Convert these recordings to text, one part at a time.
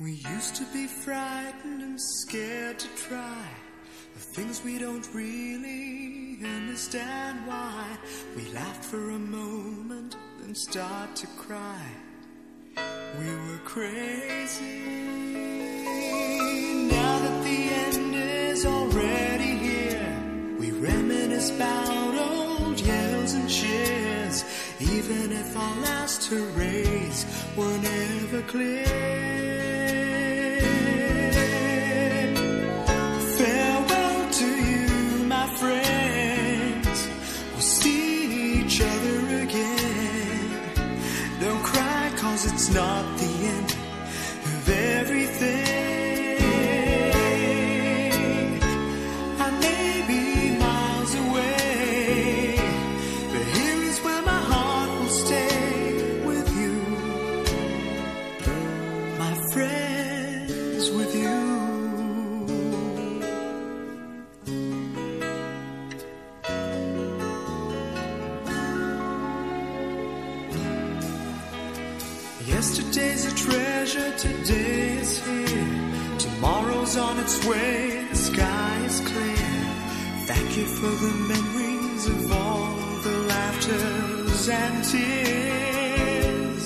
used to be frightened and scared to try the things we don't really understand why. We laughed for a moment, then start to cry. We were crazy. Now that the end is already here, we reminisce about old yells and cheers, even if our last hurrays were never clear. It's not the end of everything. I may be miles away, but here is where my heart will stay with you. My friends, with you. Yesterday's a treasure, today is here. Tomorrow's on its way, the sky is clear. Thank you for the memories of all the laughters and tears.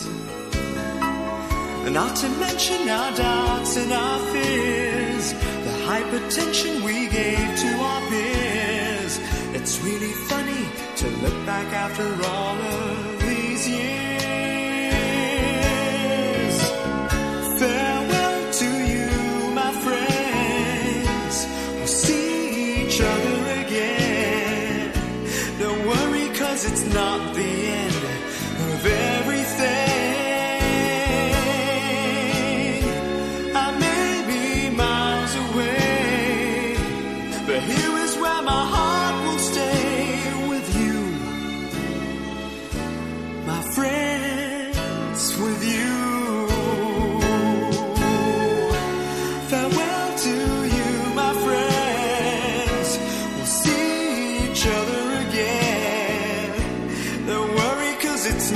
And not to mention our doubts and our fears, the hypertension we gave to our peers. It's really funny to look back after all of it's not the end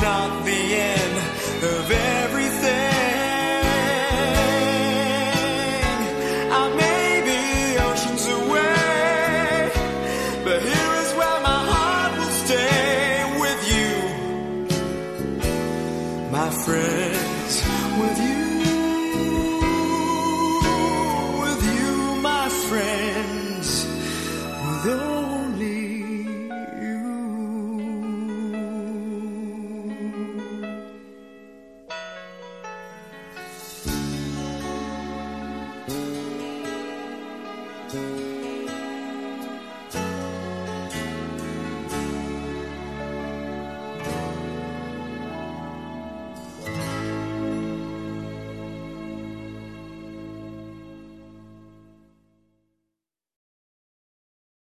not the end of everything. I may be oceans away, but here is where my heart will stay with you my friends, with you,